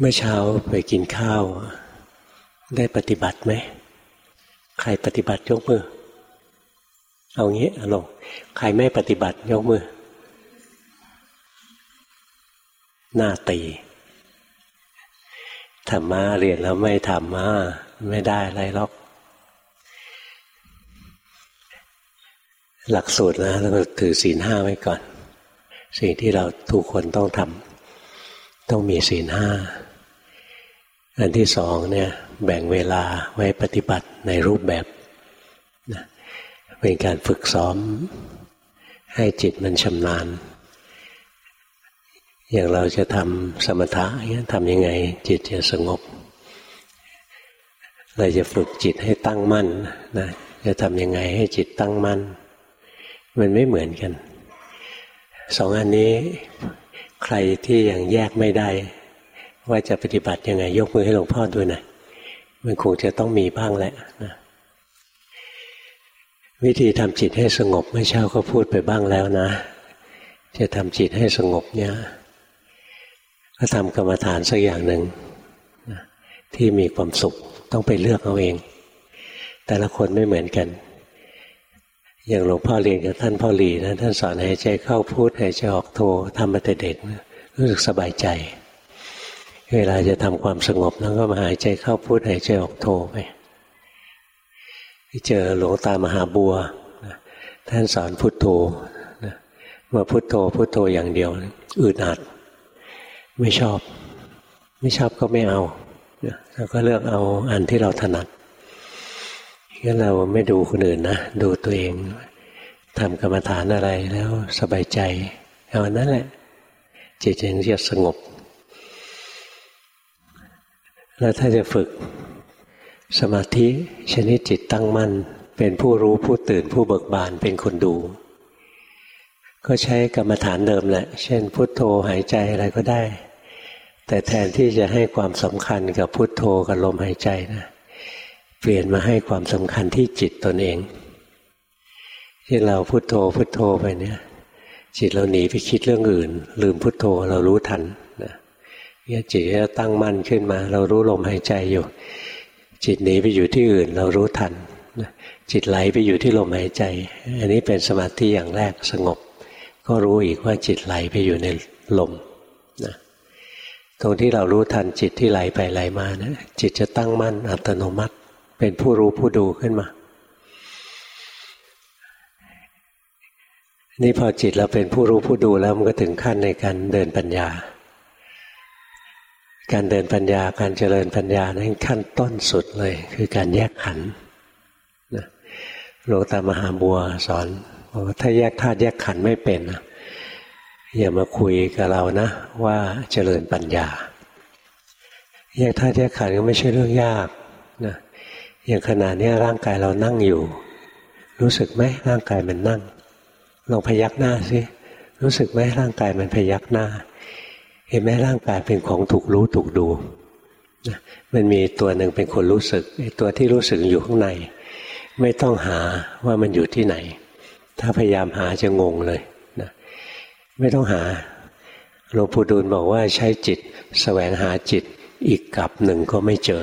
เมื่อเช้าไปกินข้าว ได้ปฏิบัติไหม ใครปฏิบัติยกมือ เอางี้อลงใครไม่ปฏิบัติยกมือ หน้าตีธรรมะเรียนแล้วไม่ทำมาไม่ได้อะไรหรอก หลักสูตรนะเราถือศีลห้าไว้ก่อน สิ่งที่เราทุกคนต้องทำต้องมีศีลห้า อันที่สองเนี่ยแบ่งเวลาไว้ปฏิบัติในรูปแบบนะเป็นการฝึกซ้อม ให้จิตมันชำนาญ อย่างเราจะทำสมถะทำยังไง จิตจะสงบ เราจะฝึกจิตให้ตั้งมั่นนะจะทำยังไงให้จิตตั้งมั่น มันไม่เหมือนกัน สองอันนี้ใครที่ยังแยกไม่ได้ ว่าจะปฏิบัติยังไง ยกมือให้หลวงพ่อดูหน่อยมันคงจะต้องมีบ้างแหละนะวิธีทำจิตให้สงบเมื่อเช้าก็พูดไปบ้างแล้วนะ จะทำจิตให้สงบเนี่ยก็ทำกรรมฐานสักอย่างหนึ่งนะที่มีความสุขต้องไปเลือกเอาเอง แต่ละคนไม่เหมือนกัน อย่างหลวงพ่อเรียนกับท่านพ่อหลีนะท่านสอนหายใจเข้าพูดหายใจออกโททำมาแต่เด็กรู้สึกสบายใจ เวลาจะทำความสงบแล้วก็มาหายใจเข้าพูดหายใจออกโทไปเจอหลวงตามหาบัวท่านสอนพุทโธมาพุทโธพุทโธอย่างเดียวอึดอัด ไม่ชอบ ไม่ชอบก็ไม่เอาแล้วก็เลือกเอาอันที่เราถนัดงั้นเราไม่ดูคนอื่นนะ ดูตัวเองทำกรรมฐานอะไรแล้วสบายใจ เอาอันนั้นแหละจิตจึงจะสงบ แล้วถ้าจะฝึก สมาธิชนิดจิตตั้งมั่น เป็นผู้รู้ผู้ตื่นผู้เบิกบานเป็นคนดู ก็ใช้กรรมฐานเดิมแหละ เช่น พุทโธหายใจอะไรก็ได้ แต่แทนที่จะให้ความสำคัญกับพุทโธกับลมหายใจนะเปลี่ยนมาให้ความสำคัญที่จิตตนเอง ที่เราพุทโธพุทโธไปเนี่ย จิตเราหนีไปคิดเรื่องอื่น ลืมพุทโธเรารู้ทัน จิตตั้งมั่นขึ้นมา เรารู้ลมหายใจอยู่ จิตหนีไปอยู่ที่อื่น เรารู้ทันจิตไหลไปอยู่ที่ลมหายใจ อันนี้เป็นสมาธิอย่างแรกสงบ ก็รู้อีกว่าจิตไหลไปอยู่ในลมนะตรงที่เรารู้ทันจิตที่ไหลไปไหลมานะจิตจะตั้งมั่นอัตโนมัติ เป็นผู้รู้ผู้ดูขึ้นมา นี่พอจิตเราเป็นผู้รู้ผู้ดูแล้วมันก็ถึงขั้นในการเดินปัญญา การเดินปัญญาการเจริญปัญญานั้นขั้นต้นสุดเลย คือการแยกขันธ์หลวงตามหาบัวสอนว่าถ้าแยกธาตุแยกขันธ์ไม่เป็นนะอย่ามาคุยกับเรานะ ว่าเจริญปัญญา แยกธาตุแยกขันธ์ก็ไม่ใช่เรื่องยากนะอย่างขณะนี้ร่างกายเรานั่งอยู่ รู้สึกไหมร่างกายมันนั่งลองพยักหน้าสิรู้สึกไหมร่างกายมันพยักหน้า เห็นไหมร่างกายเป็นของถูกรู้ถูกดูมันมีตัวหนึ่งเป็นคนรู้สึกตัวที่รู้สึกอยู่ข้างใน ไม่ต้องหาว่ามันอยู่ที่ไหน ถ้าพยายามหาจะงงเลยนะไม่ต้องหาหลวงปู่ดูลบอกว่าใช้จิตสแสวงหาจิตอีกกับหนึ่งก็ไม่เจอ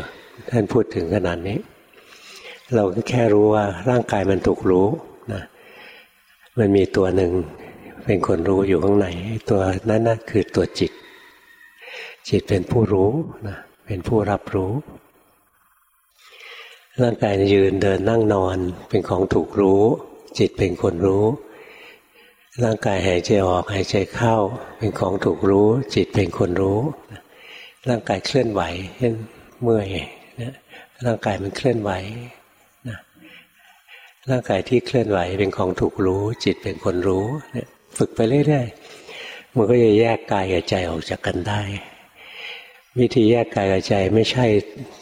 ท่านพูดถึงขนาดนี้ เราก็แค่รู้ว่าร่างกายมันถูกรู้นะมันมีตัวหนึ่งเป็นคนรู้อยู่ข้างในตัวนั้นนะคือตัวจิต จิตเป็นผู้รู้นะเป็นผู้รับรู้ ร่างกายยืนเดินนั่งนอนเป็นของถูกรู้ จิตเป็นคนรู้ ร่างกายหายใจออกหายใจเข้า เป็นของถูกรู้ จิตเป็นคนรู้ ร่างกายเคลื่อนไหวเช่นเมื่อยนะร่างกายมันเคลื่อนไหวนะร่างกายที่เคลื่อนไหวเป็นของถูกรู้ จิตเป็นคนรู้เนี่ยฝึกไปเรื่อยๆมันก็จะแยกกายกับใจออกจากกันได้ วิธีแยกกายกับใจไม่ใช่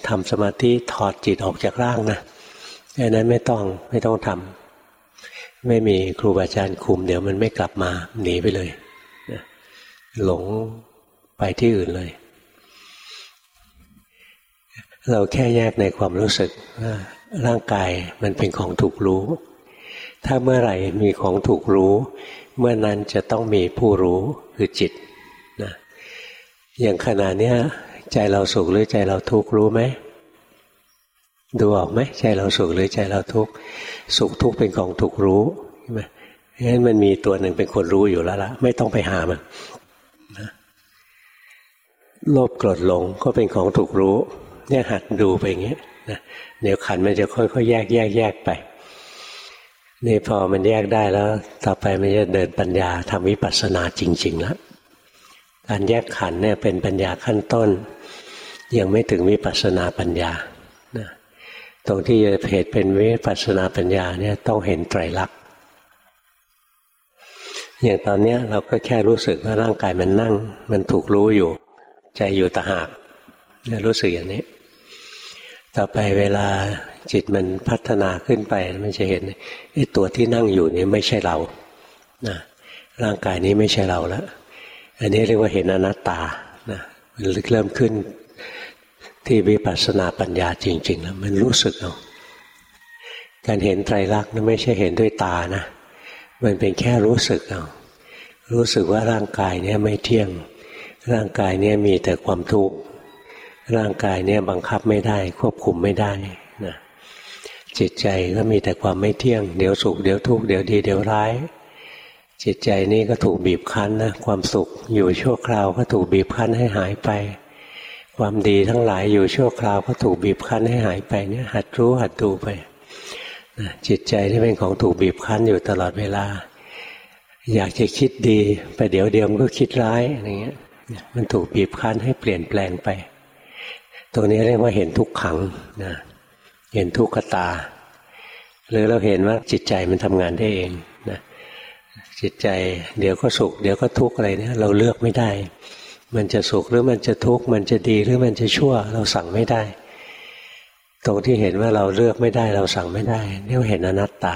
ทำสมาธิถอดจิตออกจากร่างนะอันนั้นไม่ต้องไม่ต้องทำไม่มีครูบาอาจารย์คุม เดี๋ยวมันไม่กลับมาหนีไปเลยหลงไปที่อื่นเลย เราแค่แยกในความรู้สึกว่าร่างกายมันเป็นของถูกรู้ ถ้าเมื่อไหร่มีของถูกรู้ เมื่อนั้นจะต้องมีผู้รู้คือจิต อย่างขณะนี้ใจเราสุขหรือใจเราทุกข์รู้ไหมดูออกไหมใจเราสุขหรือใจเราทุกข์สุขทุกข์เป็นของถูกรู้ใช่ไหมงั้นมันมีตัวหนึ่งเป็นคนรู้อยู่แล้วละไม่ต้องไปหามันนะโลภโกรธหลงก็เป็นของถูกรู้ เนี่ยหัดดูไปอย่างเงี้ยนะเดี๋ยวขันมันจะค่อยๆแยกแยกแยกไปนี่พอมันแยกได้แล้ว ต่อไปมันจะเดินปัญญาทำวิปัสสนาจริง ๆ แล้ว การแยกขันเนี่ยเป็นปัญญาขั้นต้น ยังไม่ถึงวิปัสสนาปัญญานะตรงที่จะเหตุเป็นวิปัสสนาปัญญาเนี่ยต้องเห็นไตรลักษณ์อย่างตอนนี้เราก็แค่รู้สึกว่าร่างกายมันนั่ง มันถูกรู้อยู่ ใจอยู่ตะหากรู้สึกอย่างนี้ ต่อไปเวลาจิตมันพัฒนาขึ้นไปมันจะเห็นไอ้ตัวที่นั่งอยู่นี่ไม่ใช่เรานะร่างกายนี้ไม่ใช่เราแล้ว อันนี้เรียกว่าเห็นอนัตตานะมันเริ่มขึ้นที่วิปัสสนาปัญญาจริงๆแล้วมันรู้สึกเอาการเห็นไตรลักษณ์นั้นไม่ใช่เห็นด้วยตานะ มันเป็นแค่รู้สึกเอารู้สึกว่าร่างกายเนี่ยไม่เที่ยง ร่างกายเนี่ยมีแต่ความทุกข์ร่างกายเนี่ยบังคับไม่ได้ ควบคุมไม่ได้นะจิตใจก็มีแต่ความไม่เที่ยง เดี๋ยวสุขเดี๋ยวทุกข์เดี๋ยวดีเดี๋ยวร้าย จิตใจนี่ก็ถูกบีบคั้นนะความสุขอยู่ชั่วคราวก็ถูกบีบคั้นให้หายไป ความดีทั้งหลายอยู่ชั่วคราวก็ถูกบีบคั้นให้หายไปเนี่ยหัดรู้หัดดูไปจิตใจที่เป็นของถูกบีบคั้นอยู่ตลอดเวลา อยากจะคิดดีไปเดี๋ยวเดียวมันก็คิดร้ายอะไรเงี้ยมันถูกบีบคั้นให้เปลี่ยนแปลงไป ตรงนี้เรียกว่าเห็นทุกขังนะเห็นทุกขตา หรือเราเห็นว่าจิตใจมันทำงานได้เอง จิตใจ เดี๋ยวก็สุข เดี๋ยวก็ทุกข์อะไรเนี่ยเราเลือกไม่ได้ มันจะสุขหรือมันจะทุกข์มันจะดีหรือมันจะชั่ว เราสั่งไม่ได้ ตรงที่เห็นว่าเราเลือกไม่ได้ เราสั่งไม่ได้เนี่ยเห็นอนัตตา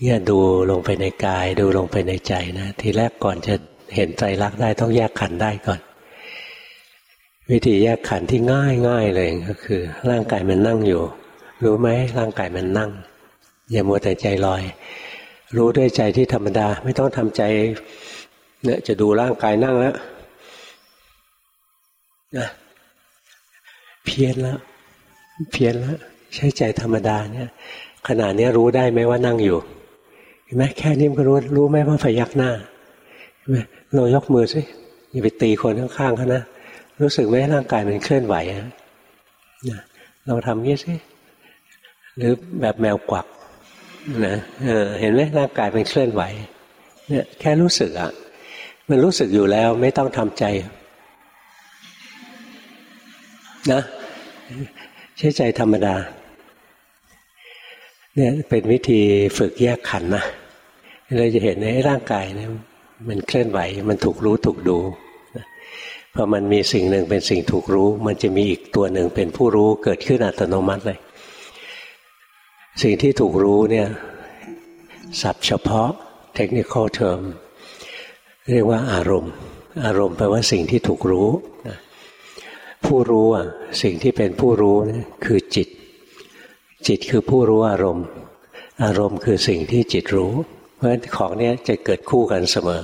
เนี่ยดูลงไปในกาย ดูลงไปในใจนะ ทีแรกก่อนจะเห็นใจรักได้ต้องแยกขันได้ก่อน วิธีแยกขันที่ง่ายง่ายเลยก็คือ ร่างกายมันนั่งอยู่ รู้ไหมร่างกายมันนั่ง อย่ามัวแต่ใจลอย รู้ด้วยใจที่ธรรมดา ไม่ต้องทำใจเนี่ยจะดูร่างกายนั่งแล้วนะเพี้ยนแล้ว เพี้ยนแล้ว ใช้ใจธรรมดาเนี่ยขณะนี้รู้ได้ไหมว่านั่งอยู่เห็นไหมแค่นี้มันก็รู้รู้ไหมว่าพยักหน้าเห็นไหมเรายกมือสิอย่าไปตีคนข้างๆเขานะรู้สึกไหมร่างกายมันเคลื่อนไหวนะเราทำงี้สิหรือแบบแมวกวัก นะเเห็นไหมร่างกายมันเคลื่อนไหว เนี่ยแค่รู้สึกอะ มันรู้สึกอยู่แล้วไม่ต้องทำใจ นะ ใช้ใจธรรมดา เนี่ยเป็นวิธีฝึกแยกขันนะเราจะเห็นในร่างกายเนี่ยมันเคลื่อนไหว มันถูกรู้ถูกดูพอมันมีสิ่งหนึ่งเป็นสิ่งถูกรู้ มันจะมีอีกตัวหนึ่งเป็นผู้รู้เกิดขึ้นอัตโนมัติเลย สิ่งที่ถูกรู้เนี่ยศัพท์เฉพาะ technical term เรียกว่าอารมณ์ อารมณ์แปลว่าสิ่งที่ถูกรู้ผู้รู้อะสิ่งที่เป็นผู้รู้นี่คือจิต จิตคือผู้รู้อารมณ์ อารมณ์คือสิ่งที่จิตรู้ เพราะฉะนั้นของเนี้ยจะเกิดคู่กันเสมอ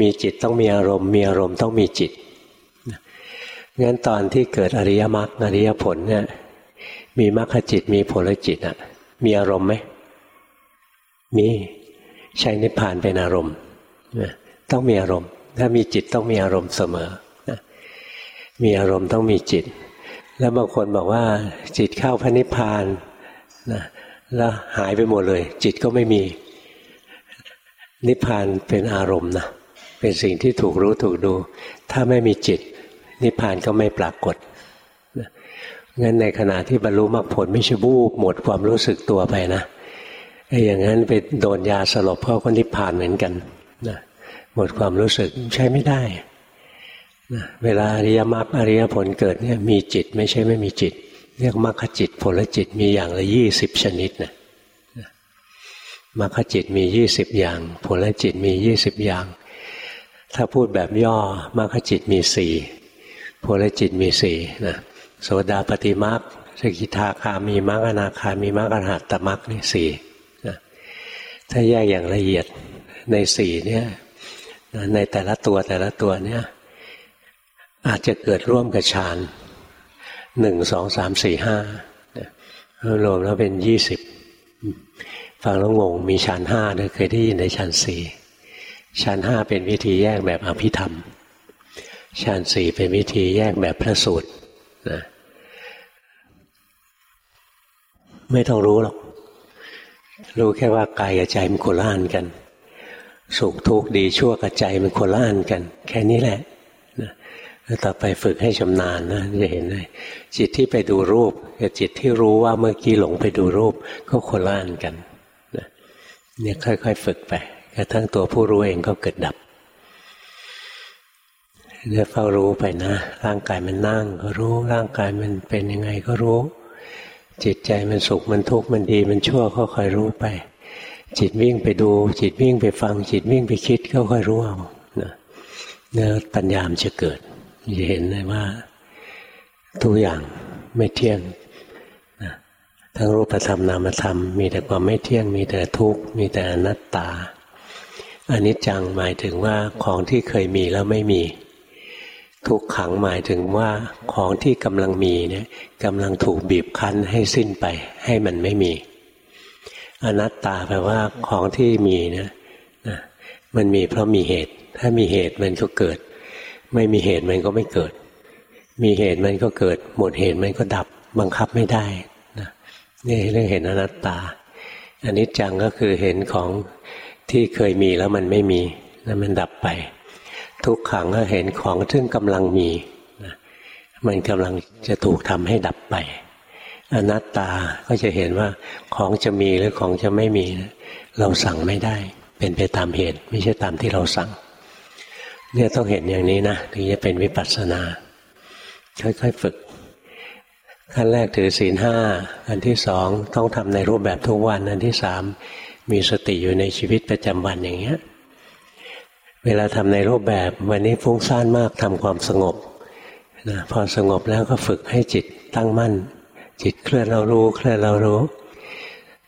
มีจิตต้องมีอารมณ์ มีอารมณ์ต้องมีจิตงั้นตอนที่เกิดอริยมรรคอริยผลเนี่ยมีมรรคจิตมีผลจิตอะ มีอารมณ์ไหมมีใช้นิพพานเป็นอารมณ์ต้องมีอารมณ์ ถ้ามีจิตต้องมีอารมณ์เสมอมีอารมณ์ต้องมีจิต แล้วบางคนบอกว่า จิตเข้าพระนิพพานนะแล้วหายไปหมดเลย จิตก็ไม่มี นิพพานเป็นอารมณ์นะเป็นสิ่งที่ถูกรู้ถูกดู ถ้าไม่มีจิต นิพพานก็ไม่ปรากฏ งั้นในขณะที่บรรลุมรรคผลไม่ใช่บูบหมดความรู้สึกตัวไปนะไอ้อย่างนั้นไปโดนยาสลบเขาก็นิพพานเหมือนกันนะหมดความรู้สึกใช้ไม่ได้นะเวลาอริยมรรคอริยผลเกิดเนี่ยมีจิตไม่ใช่ไม่มีจิต เรียกมรรคจิตผลจิตมีอย่างละยี่สิบชนิดนะมรรคจิตมียี่สิบอย่าง ผลจิตมียี่สิบอย่าง ถ้าพูดแบบย่อมรรคจิตมีสี่โพลจิตมีสี่นะ โสดาปฏิมักสกิทาคามีมักอนาคามีมักอรหัตตมักนี่สี่นะถ้าแยกอย่างละเอียดในสี่เนี่ยในแต่ละตัวแต่ละตัวเนี่ย อาจจะเกิดร่วมกับฌานหนึ่งสองสามสี่ห้ารวมแล้วเป็นยี่สิบฟังแล้วงงมีฌานห้าด้วยเคยได้ยินในฌานสี่ฌานห้าเป็นวิธีแยกแบบอภิธรรมฌานสี่เป็นวิธีแยกแบบพระสูตร นะไม่ต้องรู้หรอก รู้แค่ว่ากายกับใจมันโคล่านกัน สุขทุกข์ดีชั่วกับใจมันโคล่านกัน แค่นี้แหละนะแล้วต่อไปฝึกให้ชำนาญนะจะเห็นเลยจิตที่ไปดูรูปกับจิตที่รู้ว่าเมื่อกี้หลงไปดูรูป ก็โคล่านกันนะเนี่ยค่อย ๆ ฝึกไปกระทั่งตัวผู้รู้เองก็เกิดดับ เนี่ยเฝ้ารู้ไปนะ ร่างกายมันนั่งก็รู้ ร่างกายมันเป็นยังไงก็รู้ จิตใจมันสุขมันทุกข์มันดีมันชั่วก็คอยรู้ไป จิตวิ่งไปดู จิตวิ่งไปฟัง จิตวิ่งไปคิดก็ค่อยรู้เอานะเนี่ยปัญญามจะเกิดจะเห็นเลยว่า ทุกอย่างไม่เที่ยงนะทั้งรูปธรรมนามธรรม มีแต่ความไม่เที่ยง มีแต่ทุกข์มีแต่อนัตตาอนิจจังหมายถึงว่าของที่เคยมีแล้วไม่มี ทุกขังหมายถึงว่าของที่กำลังมีเนี่ยกำลังถูกบีบคั้นให้สิ้นไป ให้มันไม่มี อนัตตาแปลว่าของที่มีเนี่ยนะมันมีเพราะมีเหตุ ถ้ามีเหตุมันก็เกิด ไม่มีเหตุมันก็ไม่เกิด มีเหตุมันก็เกิด หมดเหตุมันก็ดับบังคับไม่ได้นะนี่เรื่องเห็นอนัตตาอันนี้จังก็คือเห็นของที่เคยมีแล้วมันไม่มีแล้วมันดับไป ทุกขังก็เห็นของซึ่งกำลังมีนะมันกำลังจะถูกทำให้ดับไป อนัตตาก็จะเห็นว่าของจะมีหรือของจะไม่มีนะเราสั่งไม่ได้ เป็นไปตามเหตุ ไม่ใช่ตามที่เราสั่ง เนี่ยต้องเห็นอย่างนี้นะถึงจะเป็นวิปัสสนา ค่อยๆฝึกขั้นแรกถือศีลห้าอันที่สองต้องทำในรูปแบบทุกวัน อันที่สามมีสติอยู่ในชีวิตประจำวันอย่างเงี้ย เวลาทำในรูปแบบวันนี้ฟุ้งซ่านมากทำความสงบนะพอสงบแล้วก็ฝึกให้จิตตั้งมั่น จิตเคลื่อนเรารู้เคลื่อนเรารู้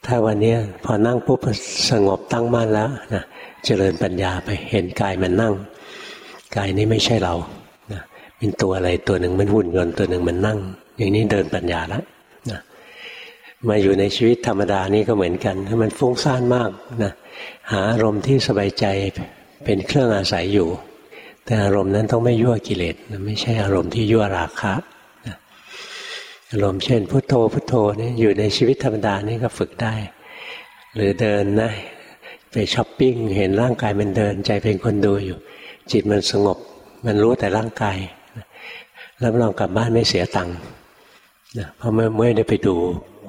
ถ้าวันนี้พอนั่งปุ๊บสงบตั้งมั่นแล้วนะเจริญปัญญาไปเห็นกายมันนั่ง กายนี้ไม่ใช่เรานะเป็นตัวอะไรตัวหนึ่งมันหุ่นยนต์ตัวหนึ่งมันนั่ง อย่างนี้เดินปัญญาแล้วมาอยู่ในชีวิตธรรมดานี่ก็เหมือนกัน ถ้ามันฟุ้งซ่านมากนะหาอารมณ์ที่สบายใจ เป็นเครื่องอาศัยอยู่ แต่อารมณ์นั้นต้องไม่ยั่วกิเลสไม่ใช่อารมณ์ที่ยั่วราคะอารมณ์เช่นพุทโธพุทโธนี่อยู่ในชีวิตธรรมดานี่ก็ฝึกได้ หรือเดินนะไปช้อปปิ้งเห็นร่างกายมันเดินใจเป็นคนดูอยู่ จิตมันสงบ มันรู้แต่ร่างกายแล้วลองกลับบ้านไม่เสียตังค์นะเพราะเมื่อเมื่อได้ไปดู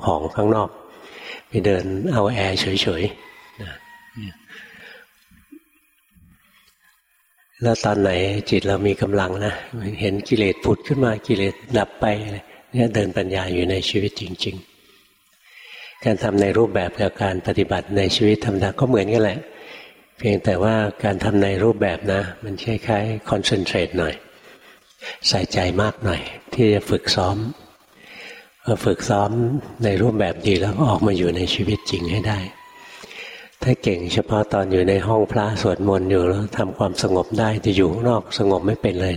ของข้างนอก ไปเดินเอาแอร์เฉยๆนะ แล้วตอนไหนจิตเรามีกำลังนะเห็นกิเลสผุดขึ้นมากิเลสดับไปเนี่ยเดินปัญญาอยู่ในชีวิตจริง ๆ การทำในรูปแบบกับการปฏิบัติในชีวิตธรรมดาก็เหมือนกันแหละ เพียงแต่ว่าการทำในรูปแบบนะ มันคล้ายๆคอนเซนเทรตหน่อย ใส่ใจมากหน่อย ที่จะฝึกซ้อมพอฝึกซ้อมในรูปแบบดีแล้วออกมาอยู่ในชีวิตจริงให้ได้ ถ้าเก่งเฉพาะตอนอยู่ในห้องพระสวดมนต์อยู่แล้วทำความสงบได้จะอยู่ข้างนอกสงบไม่เป็นเลย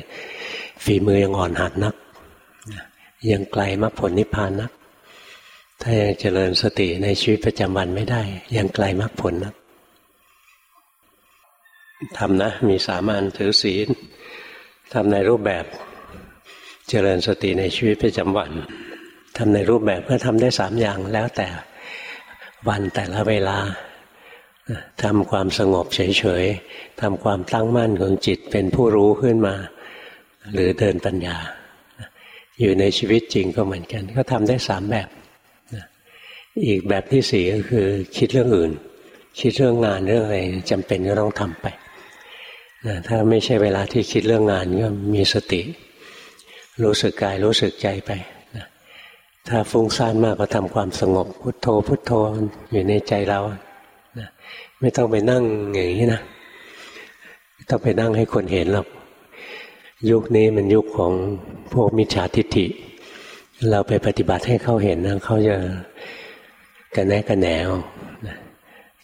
ฝีมือยังอ่อนหัดนัก ยังไกลมรรคผลนิพพานนัก ถ้ายังเจริญสติในชีวิตประจำวันไม่ได้ ยังไกลมรรคผลนักทำนะ มีสามัญถือศีลทำในรูปแบบเจริญสติในชีวิตประจำวันทำในรูปแบบก็ทำได้สามอย่างแล้วแต่วันแต่ละเวลา ทำความสงบเฉยๆทำความตั้งมั่นของจิตเป็นผู้รู้ขึ้นมา หรือเดินปัญญา อยู่ในชีวิตจริงก็เหมือนกัน ก็ทำได้สามแบบ อีกแบบที่สี่ก็คือคิดเรื่องอื่น คิดเรื่องงานเรื่องอะไรจำเป็นก็ต้องทำไปถ้าไม่ใช่เวลาที่คิดเรื่องงานก็มีสติ รู้สึกกายรู้สึกใจไปถ้าฟุ้งซ่านมากก็ทำความสงบพุทโธพุทโธอยู่ในใจเรา ไม่ต้องไปนั่งอย่างนี้นะต้องไปนั่งให้คนเห็นหรอกยุคนี้มันยุคของพวกมิจฉาทิฏฐิ เราไปปฏิบัติให้เขาเห็นนะเขาจะกันแนกันแหนว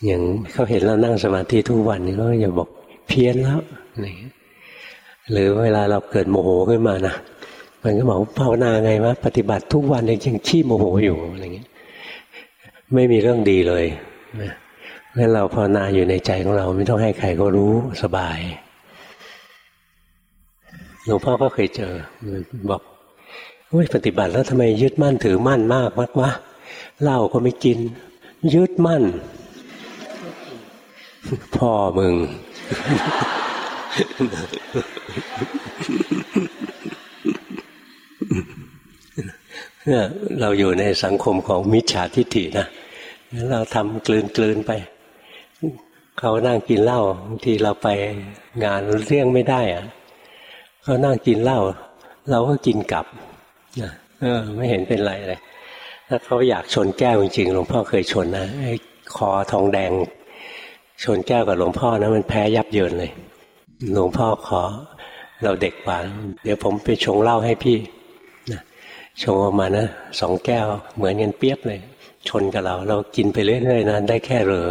อย่างเขาเห็นเรานั่งสมาธิทุกวันก็อย่าบอกเพี้ยนแล้วหรือเวลาเราเกิดโมโหขึ้นมานะมันก็บอกภาวนาไงวะปฏิบัติทุกวันยังขี้โมโหอยู่อะไรเงี้ยไม่มีเรื่องดีเลยนะ เมื่อเราภาวนาอยู่ในใจของเราไม่ต้องให้ใครก็รู้สบายหลวงพ่อก็เคยเจอ บอกโอ้ยปฏิบัติแล้วทำไมยึดมั่นถือมั่นมากมากวะเหล้าก็ไม่กิน ยึดมั่น พ่อมึง เนี่ยเราอยู่ในสังคมของมิจฉาทิฏฐินะเราทำกลืนกลืนไป เขานั่งกินเหล้าบางทีเราไปงานเรี่ยงไม่ได้อะเขานั่งกินเหล้าเราก็กินกลับะเออ ไม่เห็นเป็นไรเลยถ้าเขาอยากชนแก้วจริงๆหลวงพ่อเคยชนนะไอ้คอทองแดง ชนแก้วกับหลวงพ่อนะมันแพ้ยับเยินเลย หลวงพ่อขอ เราเด็กกว่าเดี๋ยวผมไปชงเหล้าให้พี่นะชงออกมานะสองแก้วเหมือนกันเปียบเลย ชนกับเรา เรากินไปเรื่อยๆนะได้แค่เรอ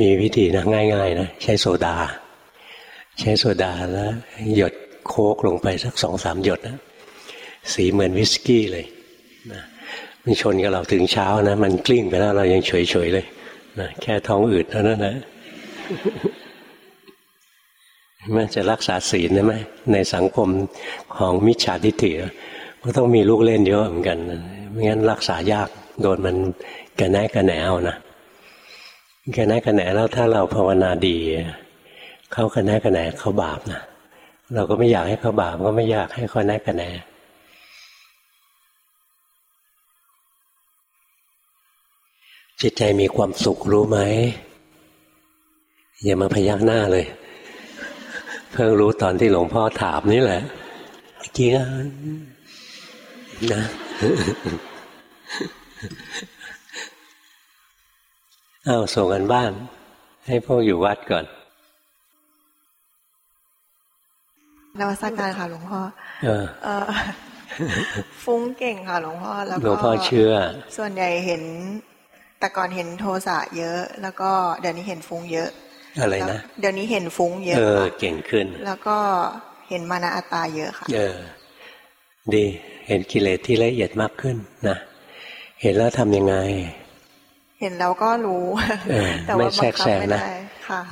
มีวิธีนะง่ายๆนะใช้โซดา ใช้โซดาแล้ว หยดโคกลงไปสักสองสามหยดนะสีเหมือนวิสกี้เลยนะมันชนกับเราถึงเช้านะ มันกลิ้งไปแล้วเรายังเฉยๆเลยนะแค่ท้องอืดเท่านั้นนะมันจะรักษาศีลได้ไหมในสังคมของมิจฉาทิฏฐิก็ต้องมีลูกเล่นเยอะเหมือนกันไม่งั้นรักษายากโดนมัน กระแนกระแหนเอานะกระแนกระแหนแล้วถ้าเราภาวนาดี เขากระแนกระแหนเขาบาปนะเราก็ไม่อยากให้เขาบาปก็ไม่อยากให้เขาแนกระแหนจิตใจมีความสุขรู้ไหมอย่ามาพยักหน้าเลย เพิ่งรู้ตอนที่หลวงพ่อถามนี่แหละจริงนะ เอาส่งกันบ้าน ให้พวกอยู่วัดก่อนนวัตการค่ะหลวงพ่อเออฟุ้งเก่งค่ะหลวงพ่อแล้วก็หลวงพ่อเชื่อ ส่วนใหญ่เห็น แต่ก่อนเห็นโทสะเยอะ แล้วก็เดี๋ยวนี้เห็นฟุ้งเยอะอะไรนะเดี๋ยวนี้เห็นฟุ้งเยอะเออเก่งขึ้น แล้วก็เห็นมานะอัตตาเยอะค่ะ เออ ดีเห็นกิเลสที่ละเอียดมากขึ้นนะเห็นแล้วทำยังไง เห็นแล้วก็รู้แต่ว่าไม่แทรกแซงนะ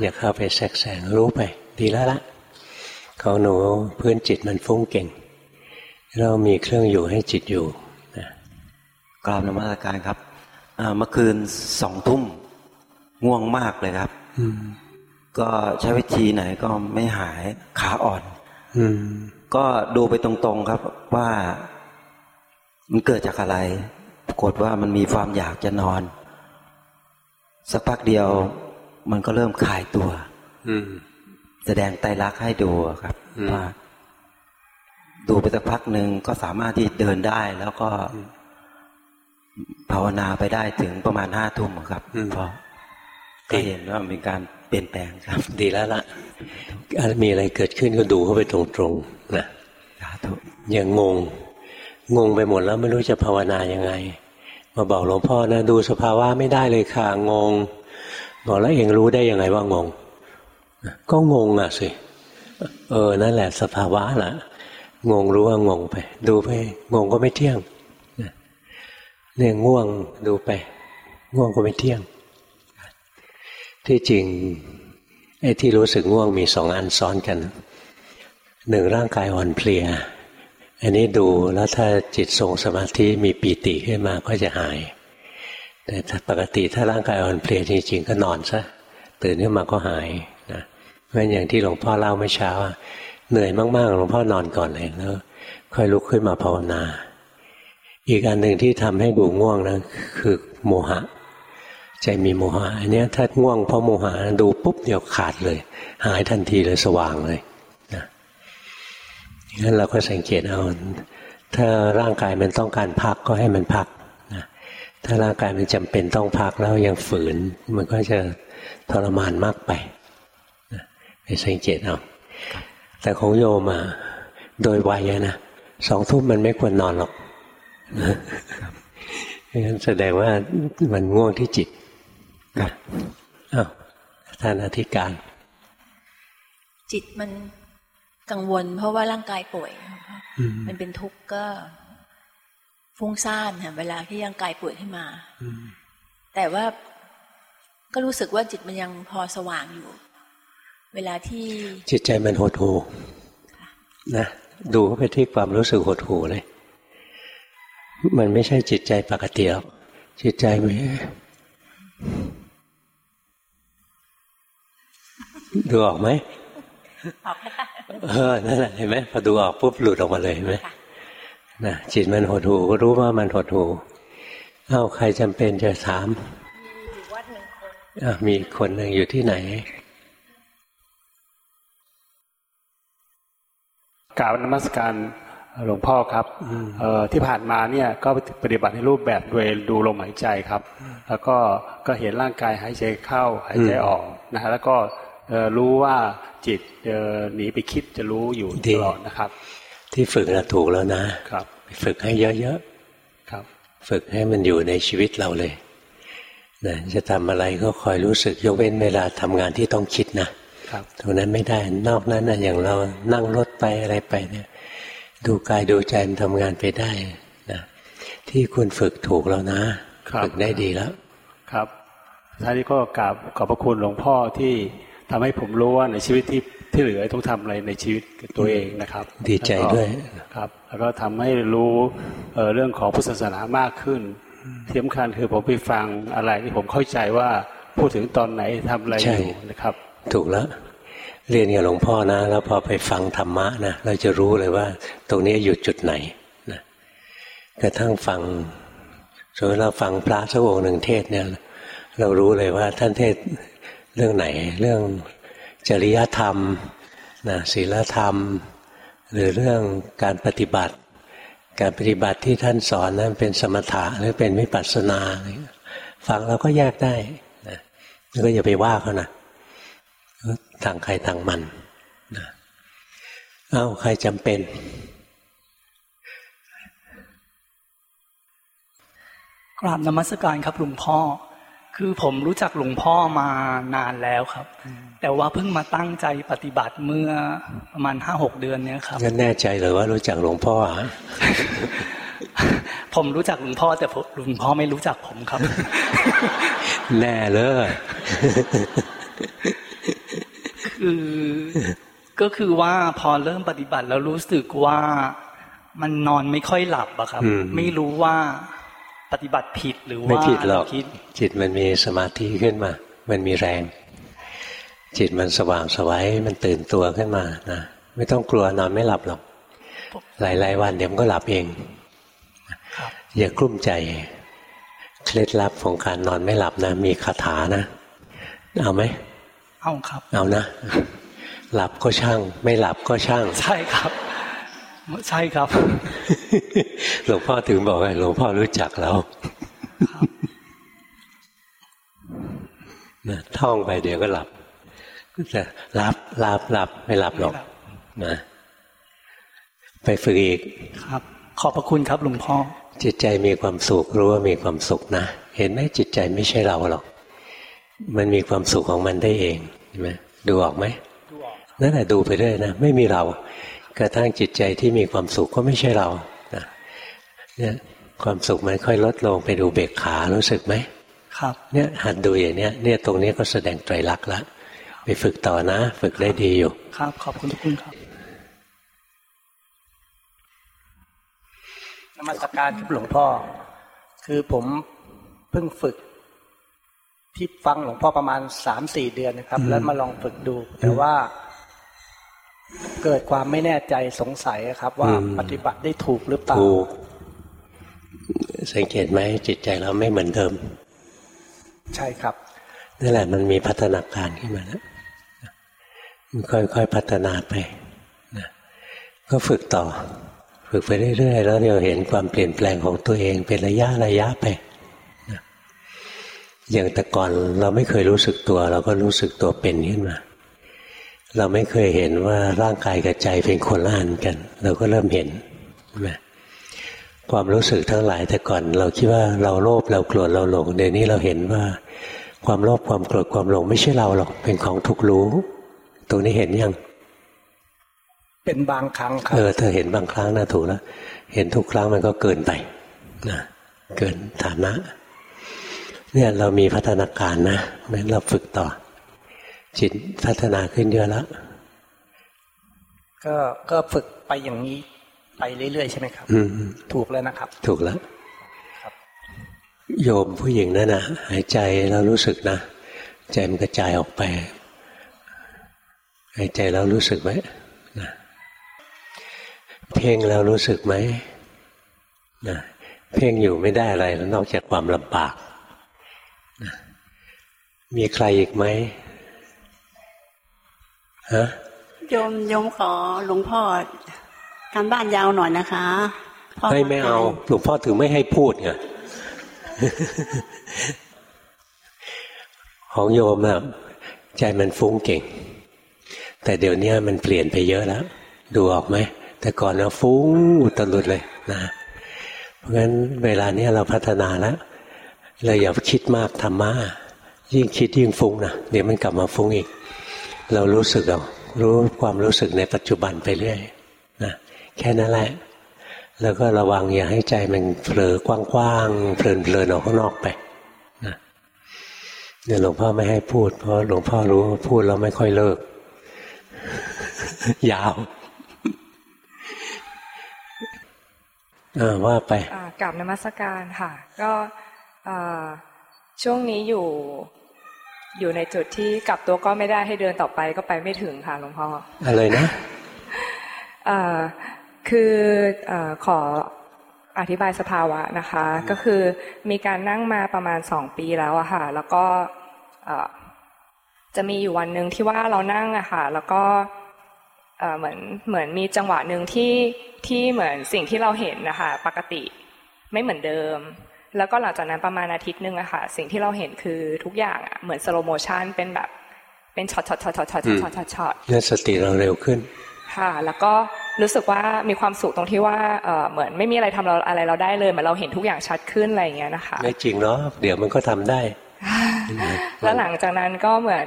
อย่าเข้าไปแทรกแซงรู้ไป ดีแล้วละของหนูพื้นจิตมันฟุ้งเก่ง เรามีเครื่องอยู่ให้จิตอยู่นะกราบนมัสการครับเมื่อคืนสองทุ่มง่วงมากเลยครับก็ใช้วิธีไหนก็ไม่หายขาอ่อนก็ดูไปตรงๆครับว่ามันเกิดจากอะไร ปรากฏว่ามันมีความอยากจะนอน สักพักเดียวมันก็เริ่มคลายตัว อืแสดงไตรลักษณ์ให้ดูครับว่าดูไปสักพักหนึ่งก็สามารถที่เดินได้ แล้วก็ภาวนาไปได้ถึงประมาณห้าทุ่มครับเพราะก็เห็นว่ามีการเปลี่ยนแปลงครับ ดีแล้วล่ะมีอะไรเกิดขึ้นก็ดูเข้าไปตรงๆนะอย่างงง งงไปหมดแล้วไม่รู้จะภาวนายังไง มาบอกหลวงพ่อนะดูสภาวะไม่ได้เลยค่ะงง บอกแล้วเองรู้ได้ยังไงว่างง ก็งงอะสิเออนั่นแหละสภาวะละงงรู้ว่างงไป ดูไป งงก็ไม่เที่ยงเนี่ยง่วงดูไป ง่วงก็ไม่เที่ยง ที่จริงไอ้ที่รู้สึกง่วงมีสองอันซ้อนกันหนึ่งร่างกายอ่อนเพลีย อันนี้ดูแล้วถ้าจิตทรงสมาธิมีปีติขึ้นมาก็จะหาย แต่ปกติถ้าร่างกายอ่อนเพลียจริงๆก็นอนซะตื่นขึ้นมาก็หายนะเพราะอย่างที่หลวงพ่อเล่าเมื่อเช้าเหนื่อยมากๆหลวงพ่อนอนก่อนเลยแล้ว ค่อยลุกขึ้นมาภาวนา อีกอันหนึ่งที่ทำให้ดูง่วงนะคือโมหะ ใจมีโมหะอันนี้ถ้าง่วงเพราะโมหะดูปุ๊บเดี๋ยวขาดเลย หายทันทีเลยสว่างเลย งั้นเราก็สังเกตเอาถ้าร่างกายมันต้องการพักก็ให้มันพักนะถ้าร่างกายมันจำเป็นต้องพักแล้วยังฝืน มันก็จะทรมานมากไปนะไปสังเกตเอาแต่ของโยมอะโดยวัยนะสองทุ่มมันไม่ควรนอนหรอกงั้นแสดงว่ามันง่วงที่จิตครับอ้าวท่านอธิการ จิตมัน กังวล เพราะว่าร่างกายป่วย มันเป็นทุกข์ก็ฟุ้งซ่านค่ะเวลาที่ร่างกายป่วยขึ้นมาแต่ว่าก็รู้สึกว่าจิตมันยังพอสว่างอยู่ เวลาที่จิตใจมันหดหูนะดูเข้าไปที่ความรู้สึกหดหูเลย มันไม่ใช่จิตใจปกติหรอกจิตใจมันดูออกไหมออกค่ะ เออนั่นแหละเห็นไหมพอดูออกปุ๊บหลุดออกมาเลยเห็นไหมนะจิตมันหดหูก็รู้ว่ามันหดหูเอ้าใครจำเป็นจะถามมีวัดหนึ่งคนมีคนหนึ่งอยู่ที่ไหนกล่าวนมัสการหลวงพ่อครับที่ผ่านมาเนี่ยก็ปฏิบัติในรูปแบบโดยดูลมหายใจครับ แล้วก็ก็เห็นร่างกายหายใจเข้าหายใจออกนะฮะแล้วก็ รู้ว่าจิตหนีไปคิดจะรู้อยู่ตลอดนะครับ ที่ฝึกนะถูกแล้วนะครับ ฝึกให้เยอะๆครับ ฝึกให้มันอยู่ในชีวิตเราเลยนะจะทำอะไรก็คอยรู้สึกยกเว้นเวลาทำงานที่ต้องคิดนะครับตรงนั้นไม่ได้นอกนั้นนะอย่างเรานั่งรถไปอะไรไปเนี่ย ดูกายดูใจมันทำงานไปได้นะที่คุณฝึกถูกแล้วนะฝึกได้ดีแล้ว ครับท่านนี้ก็กราบขอบพระคุณหลวงพ่อที่ ทำให้ผมรู้ว่าในชีวิตที่ที่เหลือต้องทำอะไรในชีวิตตัวเองนะครับ ดีใจด้วยครับ แล้วก็ทำให้รู้เเรื่องของพุทธศาสนามากขึ้นที่สำคัญคือผมไปฟังอะไรที่ผมเข้าใจว่าพูดถึงตอนไหนทำอะไรอยู่นะครับ ถูกแล้ว เรียนกับหลวงพ่อนะ แล้วพอไปฟังธรรมะนะเราจะรู้เลยว่า ตรงนี้อยู่จุดไหนนะกระทั่งฟังสมมติเราฟังพระสักองค์หนึ่งเทศเนี่ย เรารู้เลยว่าท่านเทศ เรื่องไหนเรื่องจริยธรรมนะศีลธรรม หรือเรื่องการปฏิบัติ การปฏิบัติที่ท่านสอนนั้นเป็นสมถะหรือเป็นวิปัสสนาฟังเราก็แยกได้นะแล้วก็อย่าไปว่าเขานะทางใครทางมันนะเอ้าใครจำเป็นกราบนมัสการครับหลวงพ่อ คือผมรู้จักหลวงพ่อมานานแล้วครับ แต่ว่าเพิ่งมาตั้งใจปฏิบัติเมื่อประมาณห้าหกเดือนเนี้ยครับงั้นแน่ใจเลยว่ารู้จักหลวงพ่อฮะผมรู้จักหลวงพ่อแต่หลวงพ่อไม่รู้จักผมครับ แน่เลยคือก็คือว่าพอเริ่มปฏิบัติแล้วรู้สึกว่ามันนอนไม่ค่อยหลับอะครับ ไม่รู้ว่า ปฏิบัติผิดหรือว่าไม่ผิดหรอกจิตมันมีสมาธิขึ้นมา มันมีแรง จิตมันสว่างสวัยมันตื่นตัวขึ้นมานะไม่ต้องกลัวนอนไม่หลับหรอก หลายๆวันเดี๋ยวมันก็หลับเองอย่ากลุ้มใจเคล็ดลับของการนอนไม่หลับนะ มีคาถานะ เอาไหมเอาครับ เอานะ หลับก็ช่าง ไม่หลับก็ช่าง ใช่ครับ ใช่ครับ หลวงพ่อถึงบอกว่าหลวงพ่อรู้จักเรานะท่องไปเดี๋ยวก็หลับก็จะหลับหลับหลับไม่หลับหรอกนะไปฝึกอีกครับ ขอบพระคุณครับหลวงพ่อจิตใจมีความสุขรู้ว่ามีความสุขนะเห็นไหมจิตใจไม่ใช่เราหรอก มันมีความสุขของมันได้เองเห็นไหมดูออกไหมดูออกนั่นแหละดูไปเรื่อยนะไม่มีเรา กระทั่งจิตใจที่มีความสุขก็ไม่ใช่เรานะเนี่ยความสุขมันค่อยลดลงไปดูเบกขารู้สึกไหมครับเนี่ยหัดดูอย่างเนี้ยเนี่ยตรงนี้ก็แสดงไตรลักษณ์ละไปฝึกต่อนะ ฝึกได้ดีอยู่ ครับ ขอบคุณทุกคนครับนมัสการครับหลวงพ่อ คือผมเพิ่งฝึก ที่ฟังหลวงพ่อประมาณสามสี่เดือนนะครับ แล้วมาลองฝึกดู แต่ว่า เกิดความไม่แน่ใจสงสัยครับ ว่าปฏิบัติได้ถูกหรือเปล่าถูกสังเกตไหมจิตใจเราไม่เหมือนเดิม ใช่ครับนั่นแหละมันมีพัฒนาการขึ้นมาแล้วมันค่อยๆพัฒนาไปนะก็ฝึกต่อ ฝึกไปเรื่อยๆแล้วเราเห็นความเปลี่ยนแปลงของตัวเองเป็นระยะระยะไปนะอย่างแต่ก่อนเราไม่เคยรู้สึกตัว เราก็รู้สึกตัวเป็นขึ้นมา เราไม่เคยเห็นว่าร่างกายกับใจเป็นคนละอันกัน เราก็เริ่มเห็นใช่ไหมความรู้สึกทั้งหลายแต่ก่อน เราคิดว่าเราโลภเราโกรธเราหลงเดี๋ยวนี้เราเห็นว่า ความโลภความโกรธความหลงไม่ใช่เราหรอกเป็นของถูกรู้ ตรงนี้เห็นยัง เป็นบางครั้งครับเออเธอเห็นบางครั้งนะถูกแล้วเห็นทุกครั้งมันก็เกินไปนะเกินฐานะ เนี่ยเรามีพัฒนาการนะงั้นเราฝึกต่อ จิตพัฒนาขึ้นเยอะแล้วก็ก็ฝึกไปอย่างนี้ไปเรื่อยๆใช่ไหมครับอืมถูกแล้วนะครับ ถูกแล้วโยมผู้หญิงนั่นนะหายใจแล้วรู้สึกนะใจมันกระจายออกไปหายใจแล้วรู้สึกไหมนะเพ่งแล้วรู้สึกไหมนะเพ่งอยู่ไม่ได้อะไรแล้วนอกจากความลำบากนะมีใครอีกไหม ฮะโยมโยมขอหลวงพ่อการบ้านยาวหน่อยนะคะพ่ไม่ไม่เอาหลวงพ่อถึงไม่ให้พูดไงของโยมอะใจมันฟุ้งเก่ง แต่เดี๋ยวนี้มันเปลี่ยนไปเยอะแล้ว ดูออกไหม แต่ก่อนเราฟุ้งอุตลุดเลยนะ เพราะงั้นเวลาเนี้ยเราพัฒนาแล้วเราอย่าคิดมากธรรมะยิ่งคิดยิ่งฟุ้งนะเดี๋ยวมันกลับมาฟุ้งอีก เรารู้สึกเอารู้ความรู้สึกในปัจจุบันไปเรื่อยนะแค่นั้นแหละ แล้วก็ระวังอย่าให้ใจมันเผลอกว้างๆเพลินๆออกข้างนอกไปนะเดี๋ยวหลวงพ่อไม่ให้พูด เพราะหลวงพ่อรู้พูดแล้วไม่ค่อยเลิก ยาวว่าไปกลับนมัสการค่ะ ก็ช่วงนี้อยู่ อยู่ในจุดที่กลับตัวก็ไม่ได้ให้เดินต่อไปก็ไปไม่ถึงค่ะหลวงพ่ออะไรนะคืออขออธิบายสภาวะนะคะ ก็คือมีการนั่งมาประมาณสองปีแล้วอะค่ะ แล้วก็จะมีอยู่วันหนึ่งที่ว่าเรานั่งอะค่ะ แล้วก็เหมือนเหมือนมีจังหวะหนึ่งที่ที่เหมือนสิ่งที่เราเห็นนะคะปกติไม่เหมือนเดิม แล้วก็หลังจากนั้นประมาณอาทิตย์หนึ่งอะค่ะ สิ่งที่เราเห็นคือทุกอย่างอะเหมือน slow motion เป็นแบบเป็นช็อตช็อตช็อตช็อตช็อตช็อตช็อตช็อตเนี่ยสติเราเร็วขึ้น ค่ะ แล้วก็รู้สึกว่ามีความสุขตรงที่ว่าเออเหมือนไม่มีอะไรทำเราอะไรเราได้เลยเหมือนเราเห็นทุกอย่างชัดขึ้นอะไรอย่างเงี้ยนะคะไม่จริงเนาะเดี๋ยวมันก็ทำได้ แล้วหลังจากนั้นก็เหมือน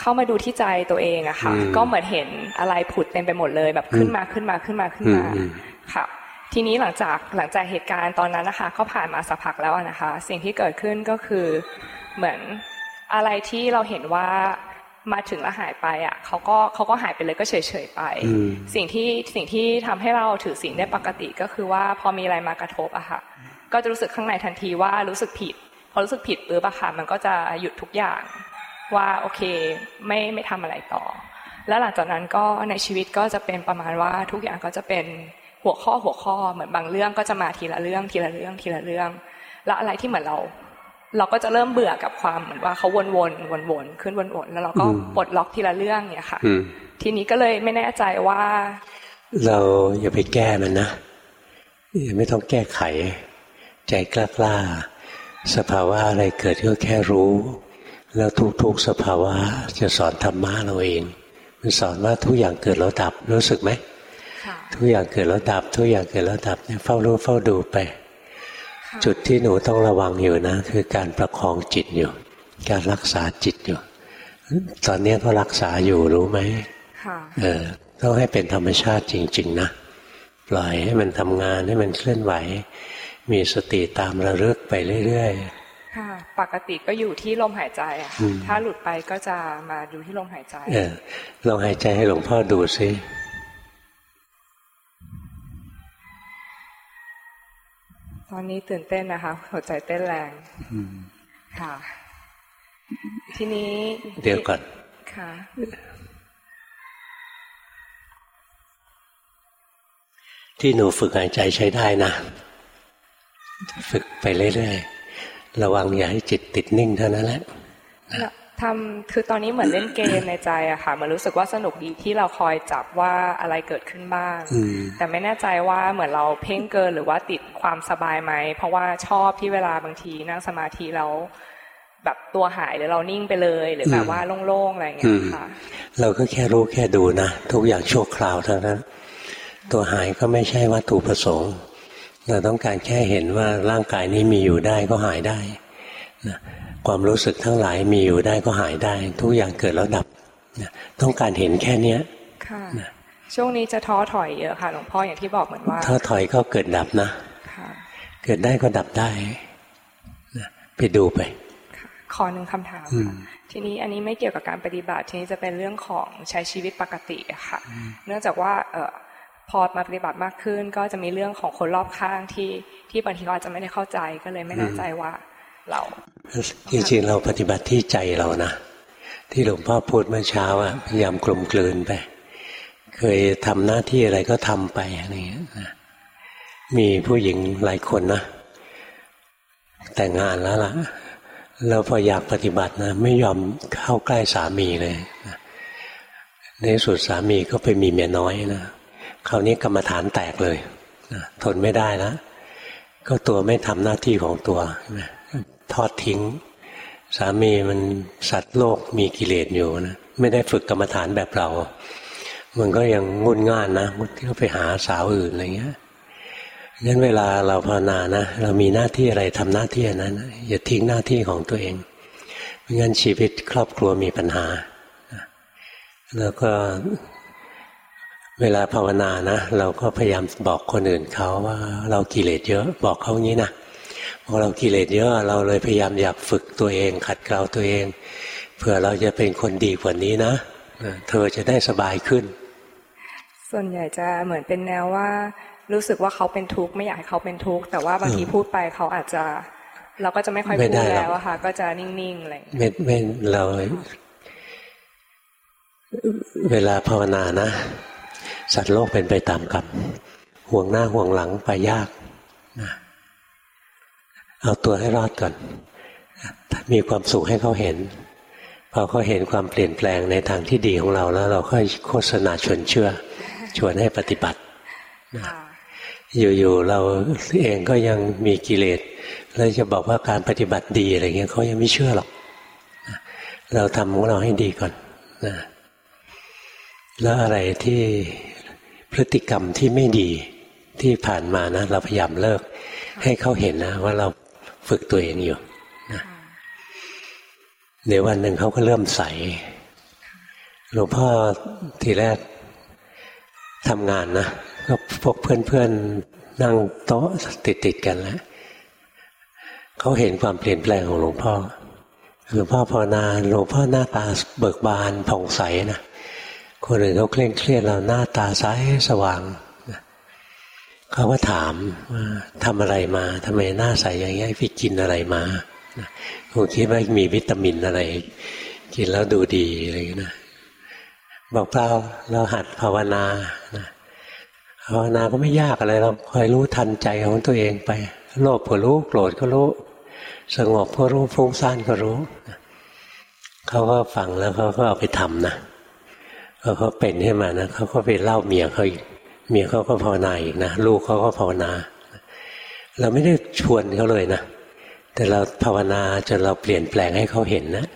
เข้ามาดูที่ใจตัวเองอะค่ะ ก็เหมือนเห็นอะไรผุดเต็มไปหมดเลยแบบขึ้นมาขึ้นมาขึ้นมาขึ้นมาค่ะ ทีนี้หลังจากหลังจากเหตุการณ์ตอนนั้นนะคะก็ผ่านมาสักพักแล้วนะคะ สิ่งที่เกิดขึ้นก็คือเหมือนอะไรที่เราเห็นว่ามาถึงแล้วหายไปอะเขาก็เขาก็หายไปเลยก็เฉยเฉยไป สิ่งที่สิ่งที่ทำให้เราถือสิ่งได้ปกติก็คือว่าพอมีอะไรมากระทบอะค่ะ ก็จะรู้สึกข้างในทันทีว่ารู้สึกผิด พอรู้สึกผิดปุ๊บอะค่ะมันก็จะหยุดทุกอย่างว่าโอเคไม่ไม่ทำอะไรต่อ แล้วหลังจากนั้นก็ในชีวิตก็จะเป็นประมาณว่าทุกอย่างก็จะเป็น หัวข้อหัวข้อเหมือนบางเรื่องก็จะมาทีละเรื่องทีละเรื่องทีละเรื่อง แล้วอะไรที่เหมือนเรา เราก็จะเริ่มเบื่อกับความเหมือนว่าเขาวนวนวนวนขึ้นวนวนแล้วเราก็ปลดล็อกทีละเรื่องเนี่ยค่ะทีนี้ก็เลยไม่แน่ใจว่า เราอย่าไปแก้มันนะไม่ต้องแก้ไข ใจกล้าๆสภาวะอะไรเกิดก็แค่รู้ แล้วทุกๆสภาวะจะสอนธรรมะเราเอง มันสอนว่าทุกอย่างเกิดแล้วดับรู้สึกไหม ทุกอย่างเกิดแล้วดับ ทุกอย่างเกิดแล้วดับเนี่ยเฝ้ารู้เฝ้าดูไป จุดที่หนูต้องระวังอยู่นะ คือการประคองจิตอยู่ การรักษาจิตอยู่ ตอนนี้ก็รักษาอยู่รู้ไหมเออต้องให้เป็นธรรมชาติจริง ๆ นะปล่อยให้มันทำงานให้มันเคลื่อนไหว มีสติตามระลึกไปเรื่อยๆค่ะ ปกติก็อยู่ที่ลมหายใจอะถ้าหลุดไปก็จะมาดูที่ลมหายใจ เออลองหายใจให้หลวงพ่อดูซิ ตอนนี้ตื่นเต้นนะคะหัวใจเต้นแรงค่ะ ทีนี้ เดี๋ยวก่อนค่ะที่หนูฝึกหายใจใช้ได้นะ ฝึกไปเรื่อยๆ ระวังอย่าให้จิตติดนิ่งเท่านั้นแหละ ทำคือตอนนี้เหมือนเล่นเกมในใจอะค่ะเหมือนรู้สึกว่าสนุกดีที่เราคอยจับว่าอะไรเกิดขึ้นบ้าง แต่ไม่แน่ใจว่าเหมือนเราเพ่งเกินหรือว่าติดความสบายไหม เพราะว่าชอบที่เวลาบางทีนั่งสมาธิแล้วแบบตัวหายหรือเรานิ่งไปเลยหรือแบบว่าโล่งๆอะไรอย่างเงี้ยค่ะ เราก็แค่รู้แค่ดูนะทุกอย่างชั่วคราวเท่านั้น ตัวหายก็ไม่ใช่วัตถุประสงค์ เราต้องการแค่เห็นว่าร่างกายนี้มีอยู่ได้ก็หายได้นะ ความรู้สึกทั้งหลายมีอยู่ได้ก็หายได้ ทุกอย่างเกิดแล้วดับต้องการเห็นแค่เนี้ยช่วงนี้จะท้อถอยเยอะค่ะหลวงพ่ออย่างที่บอกเหมือนว่าท้อถอยก็เกิดดับนะเกิดได้ก็ดับได้ไปดูไปขอหนึ่งคำถามค่ะทีนี้อันนี้ไม่เกี่ยวกับการปฏิบัติ ทีนี้จะเป็นเรื่องของใช้ชีวิตปกติอะค่ะ เนื่องจากว่าเออพอมาปฏิบัติมากขึ้น ก็จะมีเรื่องของคนรอบข้างที่ที่บางทีเขาอาจจะไม่ได้เข้าใจก็เลยไม่แน่ใจว่า เราจริงๆเราปฏิบัติที่ใจเรานะที่หลวงพ่อพูดเมื่อเช้าอะพยายามกลมกลืนไป เคยทำหน้าที่อะไรก็ทำไปอะไรเงี้ยมีผู้หญิงหลายคนนะแต่งงานแล้วล่ะแล้วพออยากปฏิบัตินะไม่ยอมเข้าใกล้สามีเลยในสุดสามีก็ไปมีเมียน้อยนะคราวนี้กรรมฐานแตกเลยทนไม่ได้แล้วก็ตัวไม่ทำหน้าที่ของตัว ทอดทิ้ง สามีมันสัตว์โลกมีกิเลสอยู่นะไม่ได้ฝึกกรรมฐานแบบเรา มันก็ยังงุนง่านนะมุดที่ไปหาสาวอื่นอะไรเงี้ยงั้นเวลาเราภาวนานะเรามีหน้าที่อะไรทำหน้าที่นั้นอย่าทิ้งหน้าที่ของตัวเองไม่งั้นชีวิตครอบครัวมีปัญหาแล้วก็เวลาภาวนานะ เราก็พยายามบอกคนอื่นเขาว่าเรากิเลสเยอะ บอกเขางี้นะ พอเรากิเลสเยอะเราเลยพยายามอยากฝึกตัวเอง ขัดเกลาตัวเองเผื่อเราจะเป็นคนดีกว่านี้นะเธอจะได้สบายขึ้น ส่วนใหญ่จะเหมือนเป็นแนวว่า รู้สึกว่าเขาเป็นทุกข์ไม่อยากให้เขาเป็นทุกข์แต่ว่าบางทีพูดไปเขาอาจจะ เราก็จะไม่ค่อยพูดแล้วอะค่ะ ก็จะนิ่งๆอะไรไม่ไม่เราเวลาภาวนานะ สัตว์โลกเป็นไปตามกรรมห่วงหน้าห่วงหลังไปยากนะ เอาตัวให้รอดก่อน มีความสุขให้เขาเห็น พอเขาเห็นความเปลี่ยนแปลงในทางที่ดีของเราแล้ว เราค่อยโฆษณาชวนเชื่อ ชวนให้ปฏิบัติ อยู่ๆเราเองก็ยังมีกิเลสแล้วจะบอกว่าการปฏิบัติดีอะไรเงี้ยเขายังไม่เชื่อหรอก เราทำของเราให้ดีก่อนนะแล้วอะไรที่พฤติกรรมที่ไม่ดีที่ผ่านมานะ เราพยายามเลิก ให้เขาเห็นนะ ว่าเรา ฝึกตัวเองอยู่นะเดี๋ยววันหนึ่งเขาก็เริ่มใสหลวงพ่อทีแรกทำงานนะก็พวกเพื่อนๆนั่งโต๊ะติดๆกันแล้วเขาเห็นความเปลี่ยนแปลงของหลวงพ่อหลวงพ่อภาวนาหลวงพ่อหน้าตาเบิกบานผ่องใสนะคนอื่นเขาเคร่งเครียดเราหน้าตาใสสว่าง เขาก็ถามว่าทำอะไรมาทำไมหน้าใสอย่างนี้พี่กินอะไรมาคงคิดว่ามีวิตามินอะไร กินแล้วดูดีอะไรอย่างนี้นะบอกเปล่าเราหัดภาวนานะภาวนาก็ไม่ยากอะไรเราคอยรู้ทันใจของตัวเองไป โลภก็รู้โกรธก็รู้ สงบก็รู้ฟุ้งซ่านก็รู้เขาก็ฟังแล้วเขาก็เอาไปทำนะพอเขาเป็นขึ้นมานะเขาก็ไปเล่าเมียเขาอีก เมียเขาก็ภาวนาอีกนะลูกเขาก็ภาวนา เราไม่ได้ชวนเขาเลยนะ แต่เราภาวนาจนเราเปลี่ยนแปลงให้เขาเห็นนะ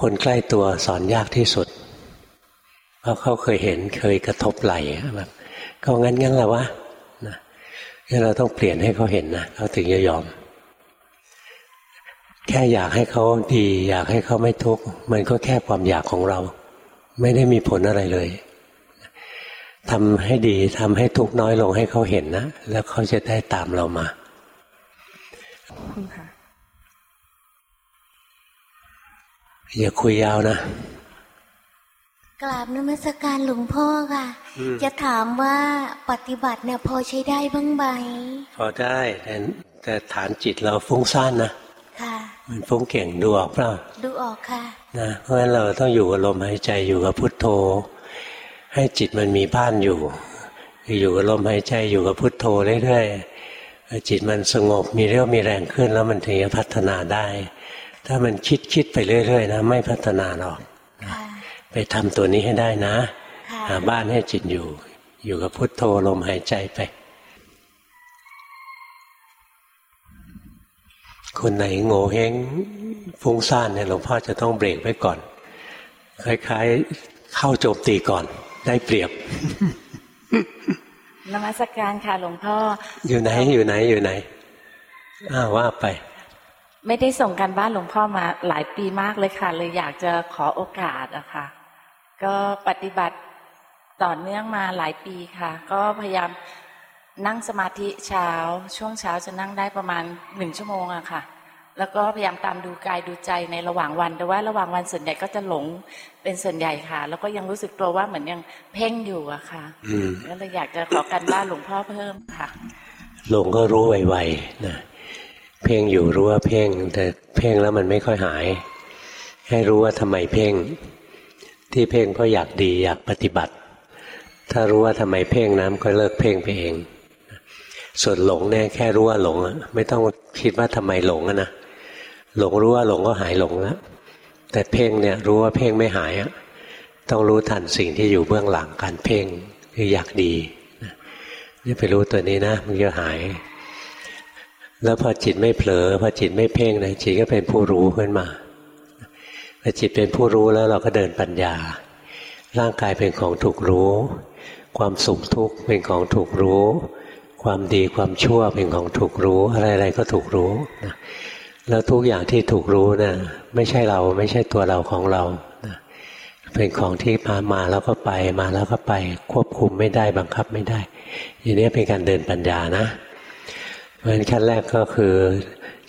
คนใกล้ตัวสอนยากที่สุด เพราะเขาเคยเห็นเคยกระทบไหลแบบก็งั้นงั้นแหละวะนะเราต้องเปลี่ยนให้เขาเห็นนะเขาถึงจะยอม แค่อยากให้เขาดี อยากให้เขาไม่ทุกข์มันก็แค่ความอยากของเรา ไม่ได้มีผลอะไรเลย ทำให้ดีทำให้ทุกข์น้อยลงให้เขาเห็นนะ แล้วเขาจะได้ตามเรามาอย่าคุยยาวนะ กราบนมัสการหลวงพ่อค่ะ จะถามว่าปฏิบัติเนี่ยพอใช้ได้บ้างไหมพอได้ แต่แต่ฐานจิตเราฟุ้งซ่านนะค่ะมันฟุ้งเก่งดูออกเปล่าดูออกค่ะนะเพราะฉะนั้นเราต้องอยู่กับลมหายใจอยู่กับพุทโธ ให้จิตมันมีบ้านอยู่ อยู่กับลมหายใจอยู่กับพุทโธเรื่อยๆจิตมันสงบมีเรี่ยวมีแรงขึ้น แล้วมันถึงจะพัฒนาได้ ถ้ามันคิดคิดไปเรื่อยๆนะไม่พัฒนาหรอกไปทำตัวนี้ให้ได้นะ หาบ้านให้จิตอยู่ อยู่กับพุทโธลมหายใจไป คนไหนโง่เฮงฟุ้งซ่านเนี่ยหลวงพ่อจะต้องเบรกไว้ก่อน คล้ายๆ เข้าโจมตีก่อน ได้เปรียบนมัสการค่ะหลวงพ่อ อยู่ไหนอยู่ไหนอยู่ไหนอ้าวว่าไป ไม่ได้ส่งการบ้านหลวงพ่อมาหลายปีมากเลยค่ะ เลยอยากจะขอโอกาสอะค่ะ ก็ปฏิบัติต่อเนื่องมาหลายปีค่ะ ก็พยายามนั่งสมาธิเช้า ช่วงเช้าจะนั่งได้ประมาณหนึ่งชั่วโมงอะค่ะ แล้วก็พยายามตามดูกายดูใจในระหว่างวัน แต่ว่าระหว่างวันส่วนใหญ่ก็จะหลงเป็นส่วนใหญ่ค่ะ แล้วก็ยังรู้สึกตัวว่าเหมือนยังเพ่งอยู่อะค่ะก็เลยอยากจะขอกันบ้านหลวงพ่อเพิ่มค่ะ หลงก็รู้ไวๆนะเพ่งอยู่รู้ว่าเพ่ง แต่เพ่งแล้วมันไม่ค่อยหาย ให้รู้ว่าทำไมเพ่ง ที่เพ่งเพราะอยากดีอยากปฏิบัติ ถ้ารู้ว่าทำไมเพ่งน้ำก็เลิกเพ่งไปเองส่วนหลงเนี่ยแค่รู้ว่าหลงไม่ต้องคิดว่าทำไมหลงนะ หลงรู้ว่าหลงก็หายหลงแล้วแต่เพ่งเนี่ยรู้ว่าเพ่งไม่หายอะต้องรู้ทันสิ่งที่อยู่เบื้องหลังการเพ่งคืออยากดีนี่ไปรู้ตัวนี้นะมันจะหาย แล้วพอจิตไม่เผลอพอจิตไม่เพ่งนะจิตก็เป็นผู้รู้ขึ้นมาพอจิตเป็นผู้รู้แล้วเราก็เดินปัญญา ร่างกายเป็นของถูกรู้ ความสุขทุกข์เป็นของถูกรู้ ความดีความชั่วเป็นของถูกรู้ อะไรๆก็ถูกรู้นะ แล้วทุกอย่างที่ถูกรู้นะ่ะไม่ใช่เราไม่ใช่ตัวเราของเรานะเป็นของที่มามาแล้วก็ไปมาแล้วก็ไป ควบคุมไม่ได้บังคับไม่ได้อันนี้เป็นการเดินปัญญานะเพราะฉะนั้นขั้นแรกก็คือ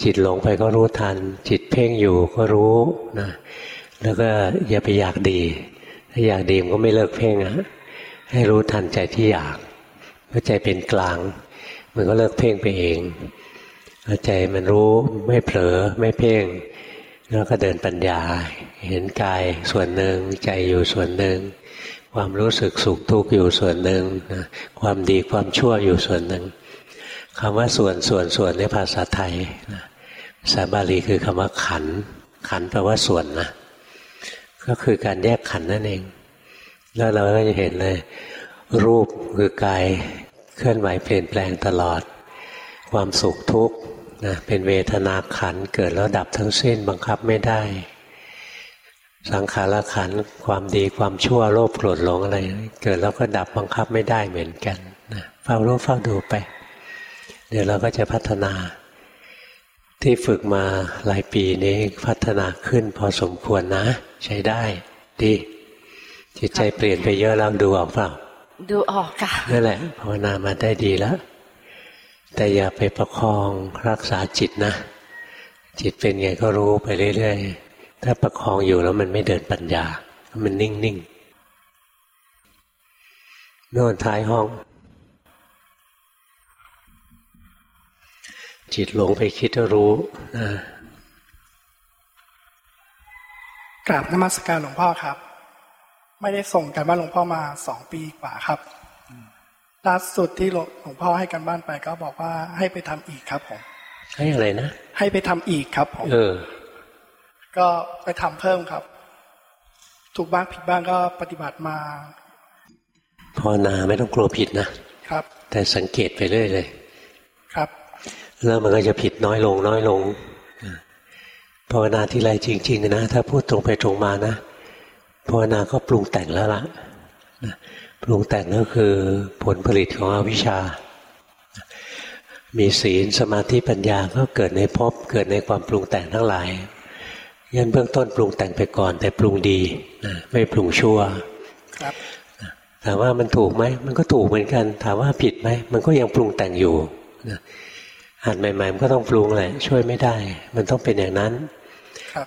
จิตหลงไปก็รู้ทัน จิตเพ่งอยู่ก็รู้นะแล้วก็อย่าไปอยากดี ถ้าอยากดีมันก็ไม่เลิกเพ่งอะให้รู้ทันใจที่อยากเมื่อใจเป็นกลาง มันก็เลิกเพ่งไปเอง ใจมันรู้ไม่เผลอไม่เพ่งแล้วก็เดินปัญญา เห็นกายส่วนหนึ่งใจอยู่ส่วนหนึ่ง ความรู้สึกสุขทุกข์อยู่ส่วนหนึ่งนะความดีความชั่วอยู่ส่วนหนึ่งคำว่าส่วนส่วนส่วนในภาษาไทยนะภาษาบาลีคือคำว่าขัน ขันแปลว่าส่วนนะก็คือการแยกขันนั่นเอง แล้วเราก็จะเห็นเลย รูปคือกายเคลื่อนไหวเปลี่ยนแปลงตลอด ความสุขทุกข์ นะเป็นเวทนาขันเกิดแล้วดับทั้งสิ้นบังคับไม่ได้ สังขารขันความดีความชั่วโลภโกรธหลงอะไร เกิดแล้วก็ดับบังคับไม่ได้เหมือนกันนะเฝ้ารู้เฝ้าดูไป เดี๋ยวเราก็จะพัฒนา ที่ฝึกมาหลายปีนี้พัฒนาขึ้นพอสมควรนะ ใช้ได้ดีจิตใจเปลี่ยนไปเยอะแล้วดูออกเปล่าดูออกค่ะนั่นแหละภาวนามาได้ดีแล้ว แต่อย่าไปประคองรักษาจิตนะ จิตเป็นไงก็รู้ไปเรื่อยๆ ถ้าประคองอยู่แล้วมันไม่เดินปัญญา มันนิ่งๆโน่นท้ายห้อง จิตหลงไปคิดก็รู้นะกราบนมัสการหลวงพ่อครับ ไม่ได้ส่งกันบ้านหลวงพ่อมาสองปีกว่าครับ ล่าสุดที่หลวงพ่อให้กันบ้านไปก็บอกว่าให้ไปทำอีกครับผมให้อะไรนะให้ไปทำอีกครับผมเออ ก็ไปทำเพิ่มครับ ถูกบ้างผิดบ้างก็ปฏิบัติมาภาวนาไม่ต้องกลัวผิดนะครับ แต่สังเกตไปเรื่อยเลย ครับแล้วมันก็จะผิดน้อยลง น้อยลงภาวนาที่ไรจริง ๆ นะ ถ้าพูดตรงไปตรงมานะภาวนาก็ปรุงแต่งแล้วล่ะ ปรุงแต่งก็คือผลผลิตของอวิชชา มีศีลสมาธิปัญญาก็เกิดในภพเกิดในความปรุงแต่งทั้งหลายงั้นเบื้องต้นปรุงแต่งไปก่อน แต่ปรุงดีนะไม่ปรุงชั่วครับถามว่ามันถูกไหมมันก็ถูกเหมือนกัน ถามว่าผิดไหมมันก็ยังปรุงแต่งอยู่นะหัดใหม่ๆมันก็ต้องปรุงแหละ ช่วยไม่ได้ มันต้องเป็นอย่างนั้น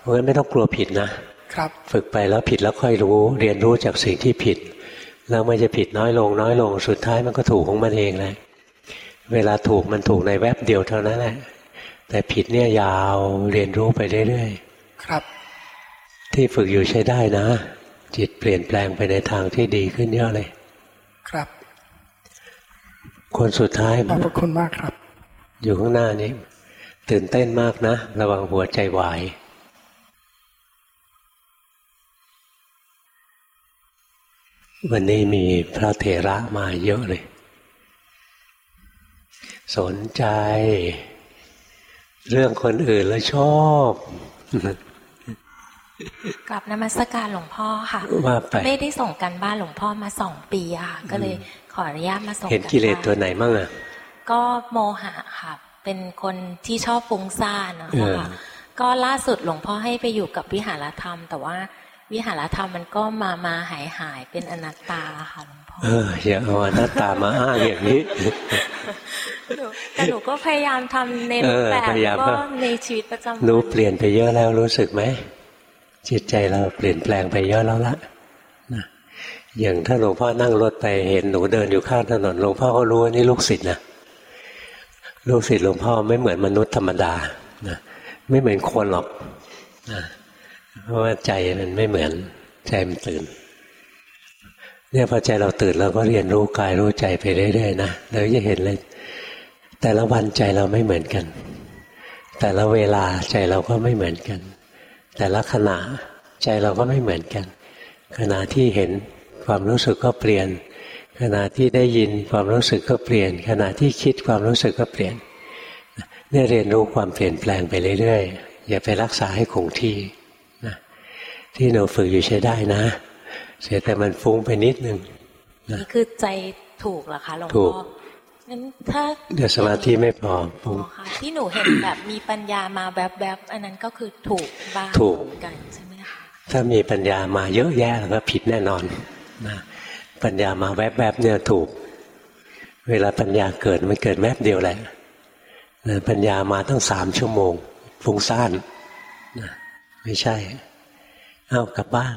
เพราะฉะนั้นไม่ต้องกลัวผิดนะครับ ฝึกไปแล้วผิดแล้วค่อยรู้ เรียนรู้จากสิ่งที่ผิด แล้วมันจะผิดน้อยลงน้อยลงสุดท้ายมันก็ถูกของมันเองเลยเวลาถูกมันถูกในแวบเดียวเท่านั้นแหละ แต่ผิดเนี่ยยาวเรียนรู้ไปเรื่อยๆครับ ที่ฝึกอยู่ใช้ได้นะ จิตเปลี่ยนแปลงไปในทางที่ดีขึ้นเยอะเลย ครับ คนสุดท้ายขอบคุณมากครับ อยู่ข้างหน้านี้ ตื่นเต้นมากนะ ระวังหัวใจวาย วันนี้มีพระเถระมาเยอะเลย สนใจ เรื่องคนอื่นแล้วชอบกลับนมัสการหลวงพ่อค่ะว่าไปไม่ได้ส่งกันบ้านหลวงพ่อมาสองปีค่ะ ก็เลยขออนุญาตมาส่งเห็นกิเลสตัวไหนมั่งอะก็โมหะค่ะ เป็นคนที่ชอบฟุ้งซ่านนะคะก็ล่าสุดหลวงพ่อให้ไปอยู่กับวิหารธรรม แต่ว่า วิหารธรรมมันก็มามาหายหายเป็นอนัตตาค่ะหลวงพ่อเอออย่าเอาอนัตตามาอ้างอย่างนี้แต่หนูก็พยายามทำในรูปแบบก็ในชีวิตประจำวันหนูเปลี่ยนไปเยอะแล้วรู้สึกไหมจิตใจเราเปลี่ยนแปลงไปเยอะแล้วละนะอย่างถ้าหลวงพ่อนั่งรถไปเห็นหนูเดินอยู่ข้างถนนหลวงพ่อก็รู้ว่านี่ลูกศิษย์นะลูกศิษย์หลวงพ่อไม่เหมือนมนุษย์ธรรมดานะไม่เหมือนคนหรอกนะ เพราะว่าใจมันไม่เหมือนใจมันตื่น เนี่ยพอใจเราตื่นเราก็เรียนรู้กายรู้ใจไปเรื่อยๆนะเราจะเห็นเลย แต่ละวันใจเราไม่เหมือนกัน แต่ละเวลาใจเราก็ไม่เหมือนกัน แต่ละขณะใจเราก็ไม่เหมือนกัน ขณะที่เห็นความรู้สึกก็เปลี่ยน ขณะที่ได้ยินความรู้สึกก็เปลี่ยน ขณะที่คิดความรู้สึกก็เปลี่ยนเนี่ยเรียนรู้ความเปลี่ยนแปลงไปเรื่อยๆอย่าไปรักษาให้คงที่ ที่หนูฝึกอยู่ใช้ได้นะ เสียแต่มันฟุ้งไปนิดนึงนี่คือใจถูกเหรอคะหลวงพ่องั้นถ้าเดี๋ยวสมาธิไม่พอฟุ้งที่หนูเห็นแบบมีปัญญามาแบบแบบอันนั้นก็คือถูกบ้างถูกกันใช่ไหมคะถ้ามีปัญญามาเยอะแยะแล้วก็ผิดแน่นอนนะปัญญามาแวบๆเนี่ยถูก เวลาปัญญาเกิดมันเกิดแวบเดียวแหละปัญญามาตั้งสามชั่วโมงฟุ้งซ่านนะไม่ใช่ เอากลับบ้าน